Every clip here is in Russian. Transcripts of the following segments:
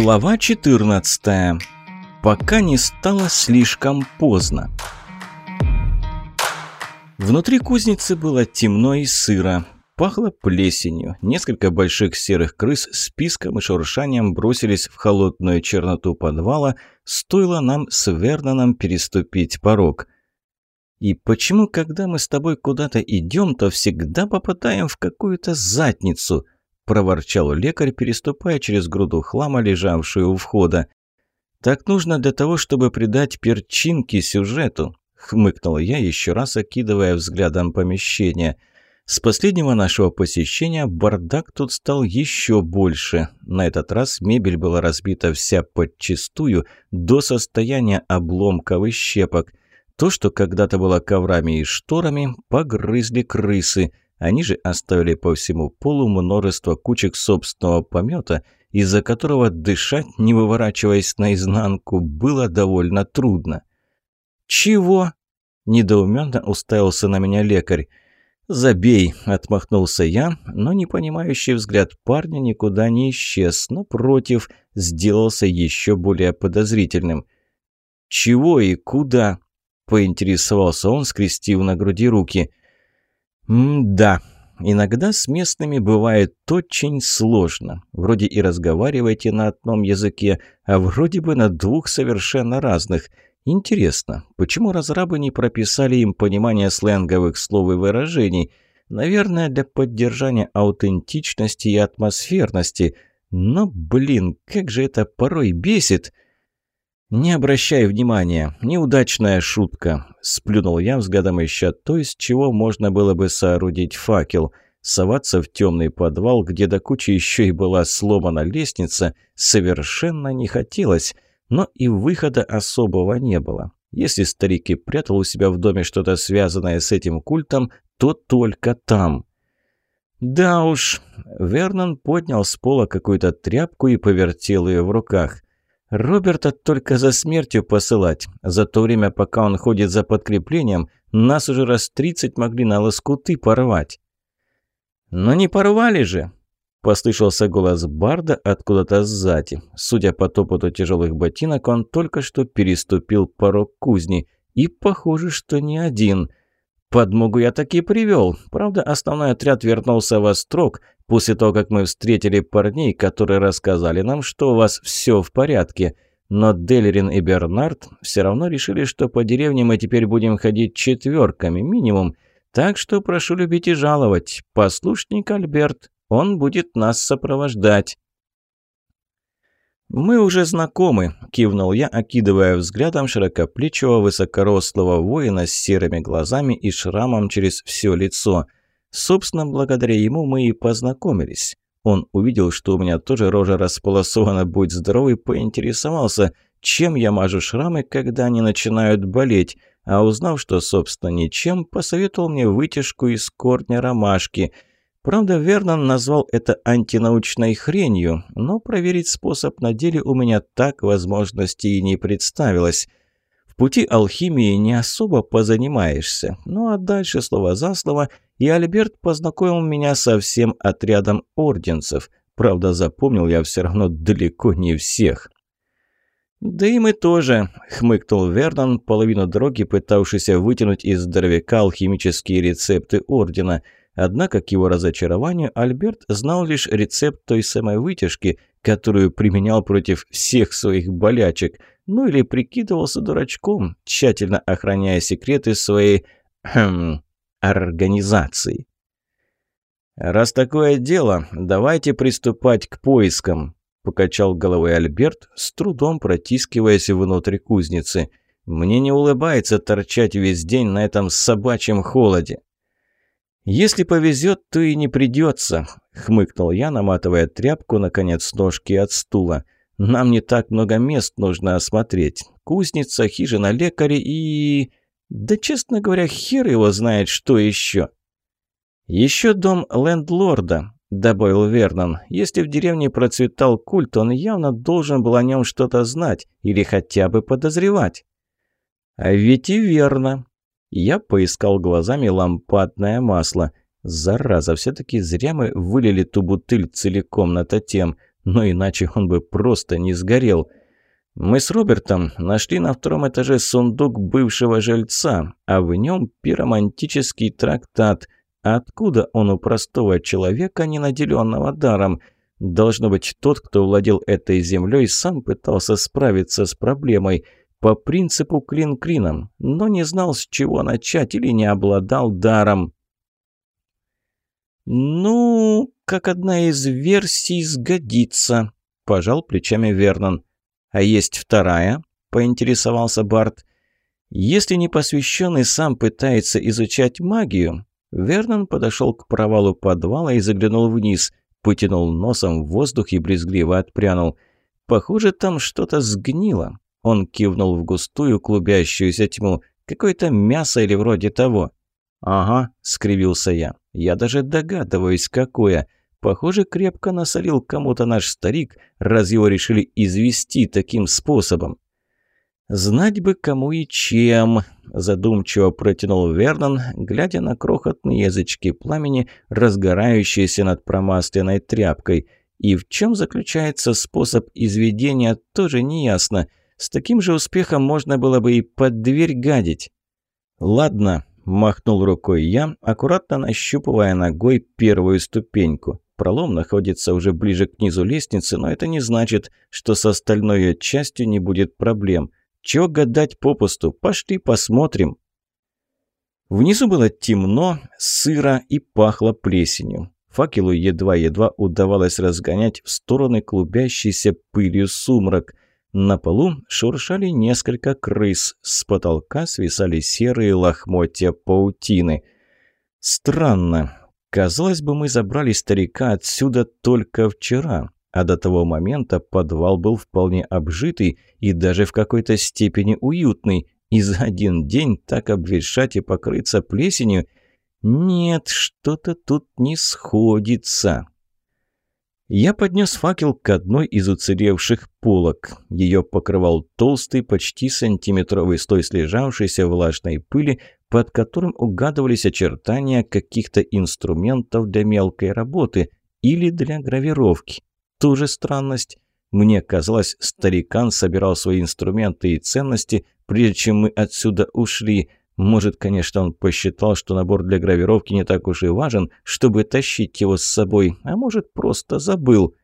Глава 14. Пока не стало слишком поздно. Внутри кузницы было темно и сыро. Пахло плесенью. Несколько больших серых крыс с писком и шуршанием бросились в холодную черноту подвала, стоило нам с Верноном переступить порог. «И почему, когда мы с тобой куда-то идем, то всегда попадаем в какую-то задницу?» – проворчал лекарь, переступая через груду хлама, лежавшую у входа. «Так нужно для того, чтобы придать перчинки сюжету», – хмыкнул я, еще раз окидывая взглядом помещение – с последнего нашего посещения бардак тут стал еще больше. На этот раз мебель была разбита вся подчистую, до состояния обломков и щепок. То, что когда-то было коврами и шторами, погрызли крысы. Они же оставили по всему полу множество кучек собственного помета, из-за которого дышать, не выворачиваясь наизнанку, было довольно трудно. «Чего?» – недоуменно уставился на меня лекарь. «Забей!» – отмахнулся я, но непонимающий взгляд парня никуда не исчез, но против сделался еще более подозрительным. «Чего и куда?» – поинтересовался он, скрестив на груди руки. «М-да, иногда с местными бывает очень сложно. Вроде и разговариваете на одном языке, а вроде бы на двух совершенно разных – Интересно, почему разрабы не прописали им понимание сленговых слов и выражений? Наверное, для поддержания аутентичности и атмосферности. Но, блин, как же это порой бесит! «Не обращай внимания, неудачная шутка», – сплюнул я взглядом ища то, из чего можно было бы соорудить факел. Соваться в темный подвал, где до кучи еще и была сломана лестница, совершенно не хотелось – но и выхода особого не было. Если старик и прятал у себя в доме что-то связанное с этим культом, то только там. Да уж, Вернон поднял с пола какую-то тряпку и повертел ее в руках. Роберта только за смертью посылать. За то время, пока он ходит за подкреплением, нас уже раз тридцать могли на лоскуты порвать. Но не порвали же. Послышался голос Барда откуда-то сзади. Судя по топоту тяжелых ботинок, он только что переступил порог кузни. И похоже, что не один. Подмогу я таки привел. Правда, основной отряд вернулся в Острог после того, как мы встретили парней, которые рассказали нам, что у вас все в порядке. Но Делерин и Бернард все равно решили, что по деревне мы теперь будем ходить четверками минимум. Так что прошу любить и жаловать. Послушник Альберт, он будет нас сопровождать». «Мы уже знакомы», – кивнул я, окидывая взглядом широкоплечего высокорослого воина с серыми глазами и шрамом через все лицо. Собственно, благодаря ему мы и познакомились. Он увидел, что у меня тоже рожа располосована, будь здоровый, поинтересовался, чем я мажу шрамы, когда они начинают болеть, а узнав, что, собственно, ничем, посоветовал мне вытяжку из корня ромашки – Правда, Вернон назвал это антинаучной хренью, но проверить способ на деле у меня так возможности и не представилось. В пути алхимии не особо позанимаешься. Ну а дальше слово за слово, и Альберт познакомил меня со всем отрядом орденцев. Правда, запомнил я все равно далеко не всех. «Да и мы тоже», — хмыкнул Вернон, половину дороги пытавшийся вытянуть из здоровяка алхимические рецепты Ордена — Однако, к его разочарованию, Альберт знал лишь рецепт той самой вытяжки, которую применял против всех своих болячек, ну или прикидывался дурачком, тщательно охраняя секреты своей хм, организации. «Раз такое дело, давайте приступать к поискам», – покачал головой Альберт, с трудом протискиваясь внутрь кузницы. «Мне не улыбается торчать весь день на этом собачьем холоде». «Если повезет, то и не придется», — хмыкнул я, наматывая тряпку, наконец, ножки от стула. «Нам не так много мест нужно осмотреть. Кузница, хижина лекаря и... Да, честно говоря, хер его знает, что еще». «Еще дом лендлорда», — добавил Вернон. «Если в деревне процветал культ, он явно должен был о нем что-то знать или хотя бы подозревать». «А ведь и верно», я поискал глазами лампадное масло. Зараза, все-таки зря мы вылили ту бутыль целиком на тотем. но иначе он бы просто не сгорел. Мы с Робертом нашли на втором этаже сундук бывшего жильца, а в нем пиромантический трактат. Откуда он у простого человека, не наделенного даром? Должно быть, тот, кто владел этой землей, сам пытался справиться с проблемой по принципу клин клином, но не знал, с чего начать или не обладал даром. «Ну, как одна из версий сгодится», – пожал плечами Вернон. «А есть вторая?» – поинтересовался Барт. «Если непосвященный сам пытается изучать магию...» Вернон подошел к провалу подвала и заглянул вниз, потянул носом в воздух и брезгливо отпрянул. «Похоже, там что-то сгнило». Он кивнул в густую клубящуюся тьму. «Какое-то мясо или вроде того». «Ага», — скривился я. «Я даже догадываюсь, какое. Похоже, крепко насолил кому-то наш старик, раз его решили извести таким способом. «Знать бы, кому и чем», – задумчиво протянул Вернон, глядя на крохотные язычки пламени, разгорающиеся над промасленной тряпкой. И в чем заключается способ изведения, тоже неясно. С таким же успехом можно было бы и под дверь гадить. «Ладно», – махнул рукой я, аккуратно нащупывая ногой первую ступеньку. Пролом находится уже ближе к низу лестницы, но это не значит, что с остальной ее частью не будет проблем. Чего гадать попусту? Пошли посмотрим. Внизу было темно, сыро и пахло плесенью. Факелу едва-едва удавалось разгонять в стороны клубящейся пылью сумрак. На полу шуршали несколько крыс, с потолка свисали серые лохмотья паутины. Странно, Казалось бы, мы забрали старика отсюда только вчера, а до того момента подвал был вполне обжитый и даже в какой-то степени уютный, и за один день так обветшать и покрыться плесенью нет, что-то тут не сходится. Я поднес факел к одной из уцелевших полок. Ее покрывал толстый, почти сантиметровый слой слежавшейся влажной пыли, под которым угадывались очертания каких-то инструментов для мелкой работы или для гравировки. Тоже странность. Мне казалось, старикан собирал свои инструменты и ценности, прежде чем мы отсюда ушли. Может, конечно, он посчитал, что набор для гравировки не так уж и важен, чтобы тащить его с собой, а может, просто забыл.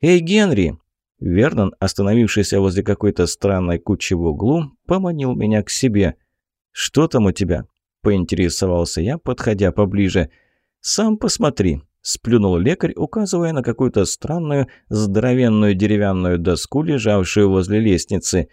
«Эй, Генри!» Вернон, остановившийся возле какой-то странной кучи в углу, поманил меня к себе. «Что там у тебя?» – поинтересовался я, подходя поближе. «Сам посмотри», – сплюнул лекарь, указывая на какую-то странную, здоровенную деревянную доску, лежавшую возле лестницы.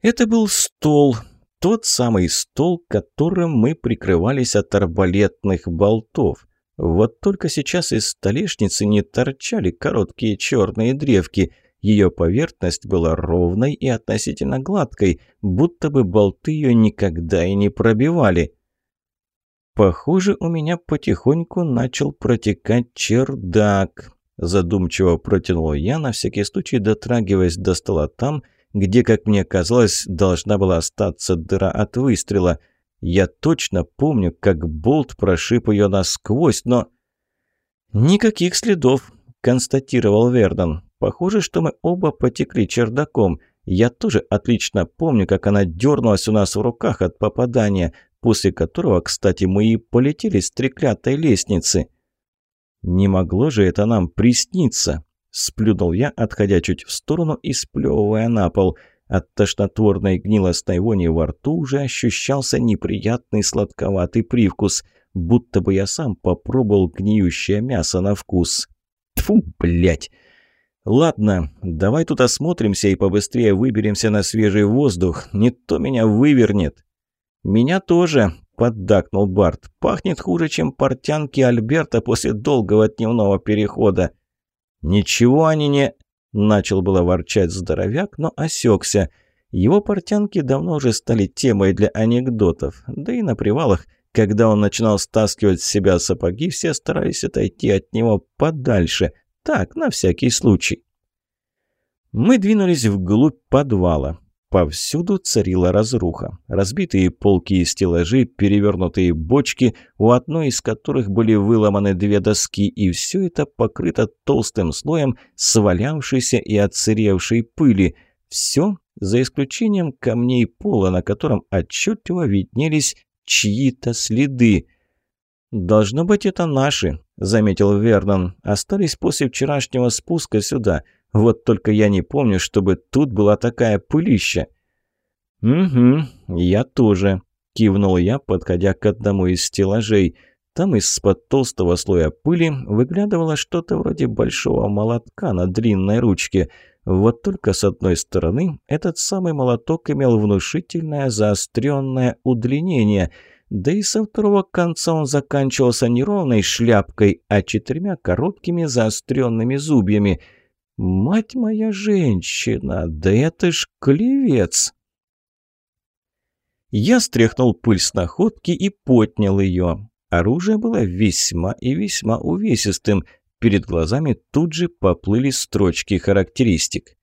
Это был стол, тот самый стол, которым мы прикрывались от арбалетных болтов. Вот только сейчас из столешницы не торчали короткие черные древки – ее поверхность была ровной и относительно гладкой, будто бы болты ее никогда и не пробивали. «Похоже, у меня потихоньку начал протекать чердак», – задумчиво протянул я, на всякий случай дотрагиваясь до стола там, где, как мне казалось, должна была остаться дыра от выстрела. Я точно помню, как болт прошиб ее насквозь, но... «Никаких следов», – констатировал Вердон. Похоже, что мы оба потекли чердаком. Я тоже отлично помню, как она дернулась у нас в руках от попадания, после которого, кстати, мы и полетели с треклятой лестницы. «Не могло же это нам присниться?» – сплюнул я, отходя чуть в сторону и сплевывая на пол. От тошнотворной гнилостной вони во рту уже ощущался неприятный сладковатый привкус, будто бы я сам попробовал гниющее мясо на вкус. Тфу, блять! «Ладно, давай тут осмотримся и побыстрее выберемся на свежий воздух. Не то меня вывернет». «Меня тоже», – поддакнул Барт. «Пахнет хуже, чем портянки Альберта после долгого дневного перехода». «Ничего они не...» – начал было ворчать здоровяк, но осекся. Его портянки давно уже стали темой для анекдотов. Да и на привалах, когда он начинал стаскивать с себя сапоги, все старались отойти от него подальше – так, на всякий случай. Мы двинулись вглубь подвала. Повсюду царила разруха. Разбитые полки и стеллажи, перевернутые бочки, у одной из которых были выломаны две доски, и все это покрыто толстым слоем свалявшейся и отсыревшей пыли. Все за исключением камней пола, на котором отчетливо виднелись чьи-то следы. «Должно быть, это наши», — заметил Вернон. «Остались после вчерашнего спуска сюда. Вот только я не помню, чтобы тут была такая пылища». «Угу, я тоже», — кивнул я, подходя к одному из стеллажей. Там из-под толстого слоя пыли выглядывало что-то вроде большого молотка на длинной ручке. Вот только с одной стороны этот самый молоток имел внушительное заостренное удлинение — да и со второго конца он заканчивался не ровной шляпкой, а четырьмя короткими заостренными зубьями. «Мать моя женщина, да это ж клевец!» Я стряхнул пыль с находки и поднял ее. Оружие было весьма и весьма увесистым. Перед глазами тут же поплыли строчки характеристик.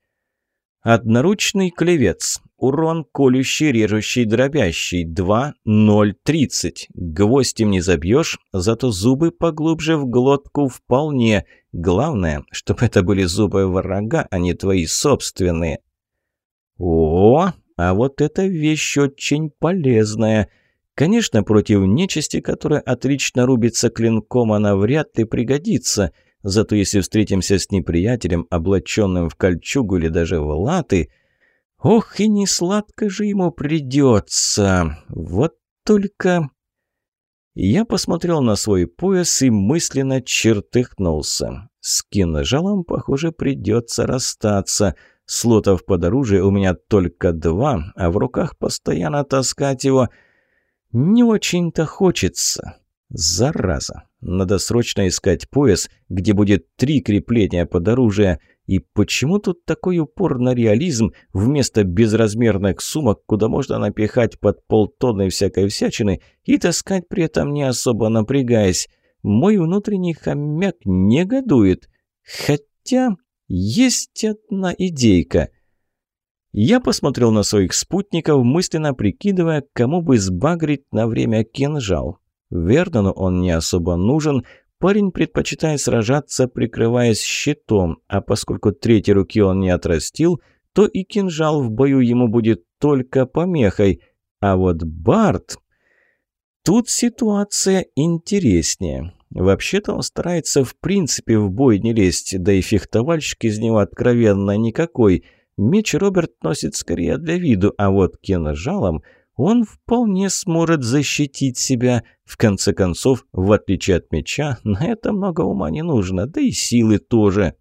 Одноручный клевец. Урон колющий, режущий, дробящий. 2, 0, 30. Гвоздем не забьешь, зато зубы поглубже в глотку вполне. Главное, чтобы это были зубы врага, а не твои собственные. О, а вот эта вещь очень полезная. Конечно, против нечисти, которая отлично рубится клинком, она вряд ли пригодится – Зато если встретимся с неприятелем, облаченным в кольчугу или даже в латы, ох, и не сладко же ему придется. Вот только... Я посмотрел на свой пояс и мысленно чертыхнулся. С кинжалом, похоже, придется расстаться. Слотов под оружие у меня только два, а в руках постоянно таскать его не очень-то хочется. Зараза. Надо срочно искать пояс, где будет три крепления под оружие. И почему тут такой упор на реализм вместо безразмерных сумок, куда можно напихать под полтонны всякой всячины и таскать при этом не особо напрягаясь? Мой внутренний хомяк негодует. Хотя есть одна идейка. Я посмотрел на своих спутников, мысленно прикидывая, кому бы сбагрить на время кинжал. Вернону он не особо нужен, парень предпочитает сражаться, прикрываясь щитом, а поскольку третьей руки он не отрастил, то и кинжал в бою ему будет только помехой. А вот Барт... Тут ситуация интереснее. Вообще-то он старается в принципе в бой не лезть, да и фехтовальщик из него откровенно никакой. Меч Роберт носит скорее для виду, а вот кинжалом он вполне сможет защитить себя. В конце концов, в отличие от меча, на это много ума не нужно, да и силы тоже.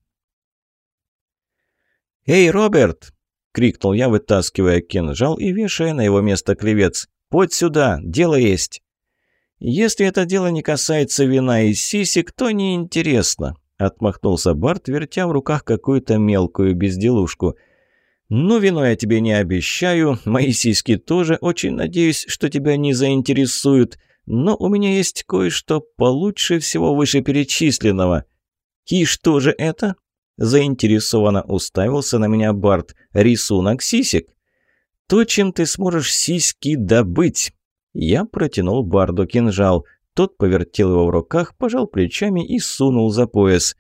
«Эй, Роберт!» — крикнул я, вытаскивая кинжал и вешая на его место клевец. «Подь сюда, дело есть!» «Если это дело не касается вина и сисек, то неинтересно», — отмахнулся Барт, вертя в руках какую-то мелкую безделушку — «Ну, вино я тебе не обещаю, мои сиськи тоже, очень надеюсь, что тебя не заинтересуют, но у меня есть кое-что получше всего вышеперечисленного». «И что же это?» Заинтересованно уставился на меня Барт. «Рисунок сисек?» «То, чем ты сможешь сиськи добыть». Я протянул Барду кинжал. Тот повертел его в руках, пожал плечами и сунул за пояс.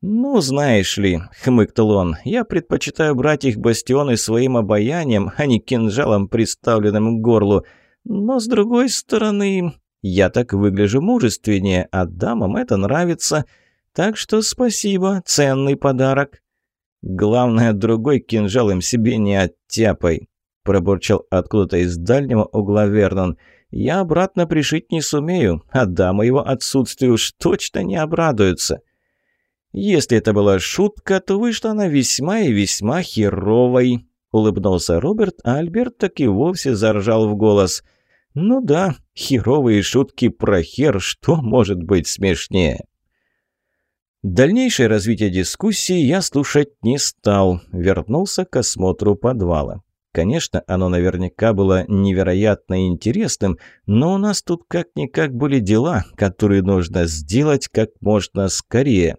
«Ну, знаешь ли», — хмыкнул он, — «я предпочитаю брать их бастионы своим обаянием, а не кинжалом, приставленным к горлу. Но, с другой стороны, я так выгляжу мужественнее, а дамам это нравится. Так что спасибо, ценный подарок». «Главное, другой кинжал им себе не оттяпай», — пробурчал откуда-то из дальнего угла Вернон. «Я обратно пришить не сумею, а дамы его отсутствию уж точно не обрадуются». Если это была шутка, то вышла она весьма и весьма херовой. Улыбнулся Роберт, а Альберт так и вовсе заржал в голос. «Ну да, херовые шутки про хер, что может быть смешнее?» Дальнейшее развитие дискуссии я слушать не стал, вернулся к осмотру подвала. Конечно, оно наверняка было невероятно интересным, но у нас тут как-никак были дела, которые нужно сделать как можно скорее.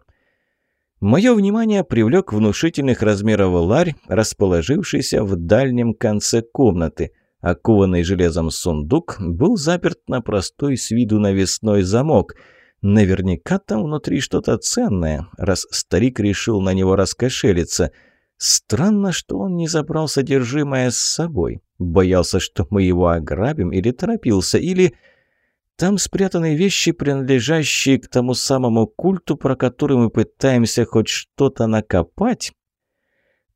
Мое внимание привлек внушительных размеров ларь, расположившийся в дальнем конце комнаты. Окованный железом сундук был заперт на простой с виду навесной замок. Наверняка там внутри что-то ценное, раз старик решил на него раскошелиться. Странно, что он не забрал содержимое с собой. Боялся, что мы его ограбим, или торопился, или... Там спрятаны вещи, принадлежащие к тому самому культу, про который мы пытаемся хоть что-то накопать.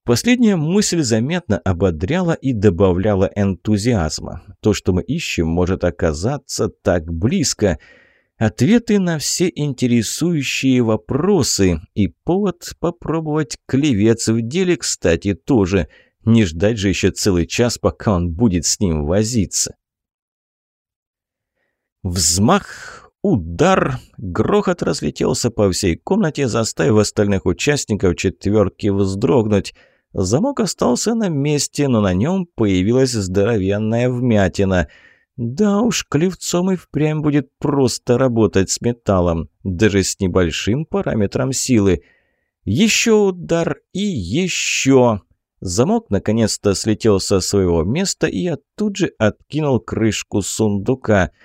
Последняя мысль заметно ободряла и добавляла энтузиазма. То, что мы ищем, может оказаться так близко. Ответы на все интересующие вопросы и повод попробовать клевец в деле, кстати, тоже. Не ждать же еще целый час, пока он будет с ним возиться. Взмах, удар, грохот разлетелся по всей комнате, заставив остальных участников четверки вздрогнуть. Замок остался на месте, но на нем появилась здоровенная вмятина. Да уж, клевцом и впрямь будет просто работать с металлом, даже с небольшим параметром силы. Еще удар и еще. Замок наконец-то слетел со своего места, и я тут же откинул крышку сундука –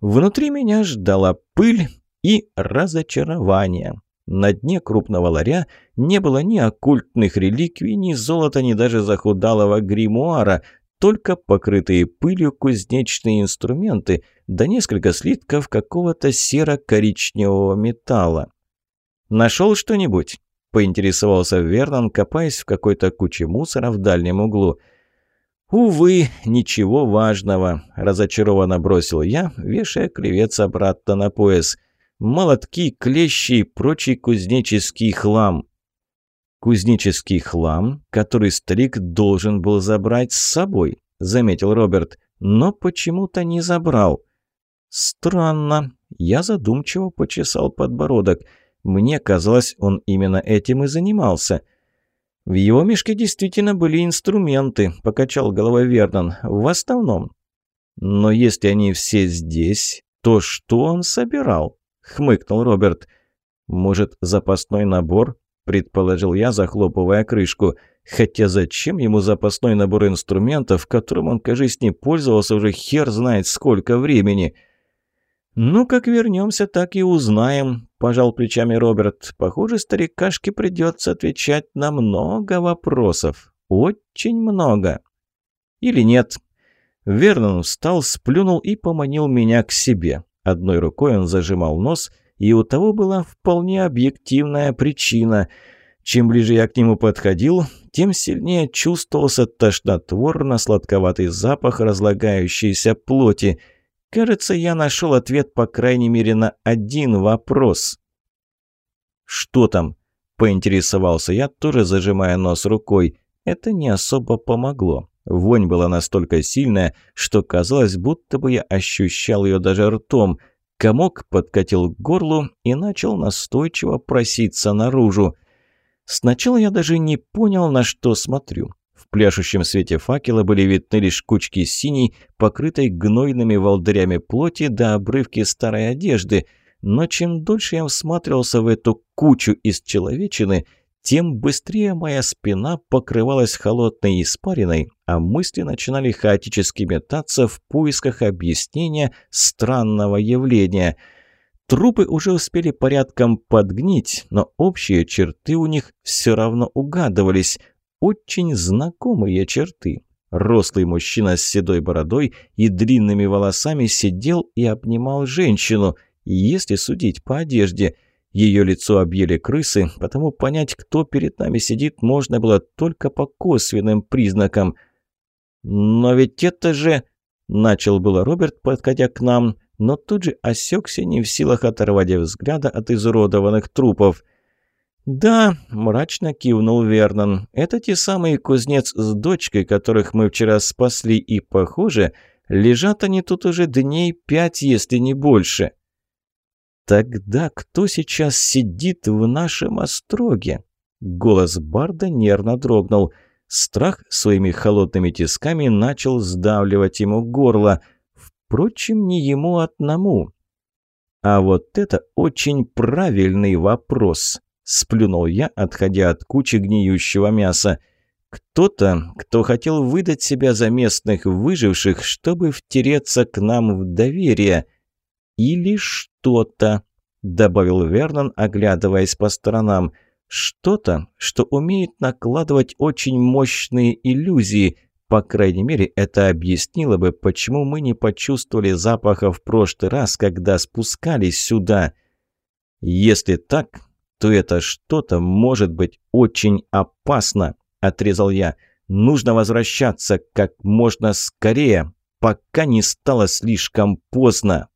Внутри меня ждала пыль и разочарование. На дне крупного ларя не было ни оккультных реликвий, ни золота, ни даже захудалого гримуара, только покрытые пылью кузнечные инструменты, да несколько слитков какого-то серо-коричневого металла. «Нашел что-нибудь?» – поинтересовался Вернон, копаясь в какой-то куче мусора в дальнем углу – «Увы, ничего важного», – разочарованно бросил я, вешая клевец обратно на пояс. «Молотки, клещи и прочий кузнеческий хлам». «Кузнеческий хлам, который старик должен был забрать с собой», – заметил Роберт, – «но почему-то не забрал». «Странно». Я задумчиво почесал подбородок. Мне казалось, он именно этим и занимался – «В его мешке действительно были инструменты», – покачал головой Вернон. «В основном». «Но если они все здесь, то что он собирал?» – хмыкнул Роберт. «Может, запасной набор?» – предположил я, захлопывая крышку. «Хотя зачем ему запасной набор инструментов, которым он, кажись, не пользовался уже хер знает сколько времени?» «Ну, как вернемся, так и узнаем», – пожал плечами Роберт. «Похоже, старикашке придется отвечать на много вопросов. Очень много». «Или нет?» Вернон встал, сплюнул и поманил меня к себе. Одной рукой он зажимал нос, и у того была вполне объективная причина. Чем ближе я к нему подходил, тем сильнее чувствовался тошнотворно-сладковатый запах разлагающейся плоти – Кажется, я нашел ответ, по крайней мере, на один вопрос. «Что там?» – поинтересовался я, тоже зажимая нос рукой. Это не особо помогло. Вонь была настолько сильная, что казалось, будто бы я ощущал ее даже ртом. Комок подкатил к горлу и начал настойчиво проситься наружу. Сначала я даже не понял, на что смотрю. В пляшущем свете факела были видны лишь кучки синей, покрытой гнойными волдырями плоти до обрывки старой одежды. Но чем дольше я всматривался в эту кучу из человечины, тем быстрее моя спина покрывалась холодной испариной, а мысли начинали хаотически метаться в поисках объяснения странного явления. Трупы уже успели порядком подгнить, но общие черты у них все равно угадывались – очень знакомые черты. Рослый мужчина с седой бородой и длинными волосами сидел и обнимал женщину, если судить по одежде. Ее лицо объели крысы, потому понять, кто перед нами сидит, можно было только по косвенным признакам. «Но ведь это же...» – начал было Роберт, подходя к нам, но тут же осекся не в силах оторвать взгляда от изуродованных трупов – «Да», – мрачно кивнул Вернон, – «это те самые кузнец с дочкой, которых мы вчера спасли, и, похоже, лежат они тут уже дней пять, если не больше». «Тогда кто сейчас сидит в нашем остроге?» Голос Барда нервно дрогнул. Страх своими холодными тисками начал сдавливать ему горло. Впрочем, не ему одному. А вот это очень правильный вопрос. Сплюнул я, отходя от кучи гниющего мяса. Кто-то, кто хотел выдать себя за местных выживших, чтобы втереться к нам в доверие. Или что-то, добавил Вернон, оглядываясь по сторонам. Что-то, что умеет накладывать очень мощные иллюзии. По крайней мере, это объяснило бы, почему мы не почувствовали запаха в прошлый раз, когда спускались сюда. Если так, то это что-то может быть очень опасно, отрезал я. Нужно возвращаться как можно скорее, пока не стало слишком поздно.